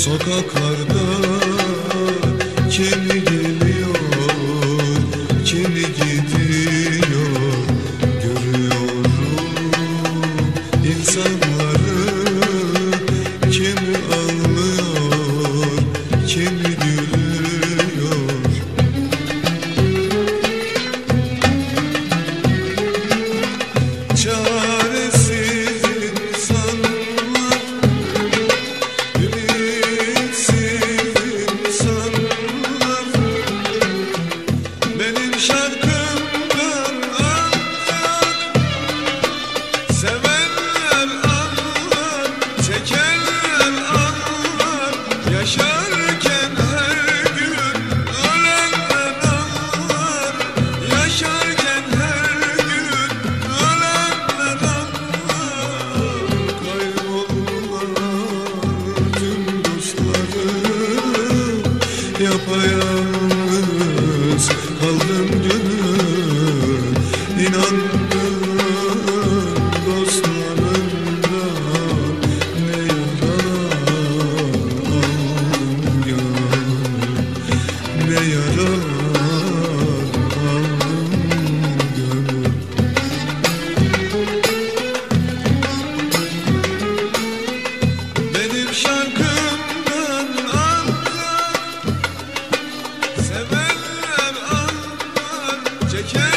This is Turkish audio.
Sokaklarda kimi geliyor, kimi gidiyor? yapayalnız kaldım dün. İnan çeker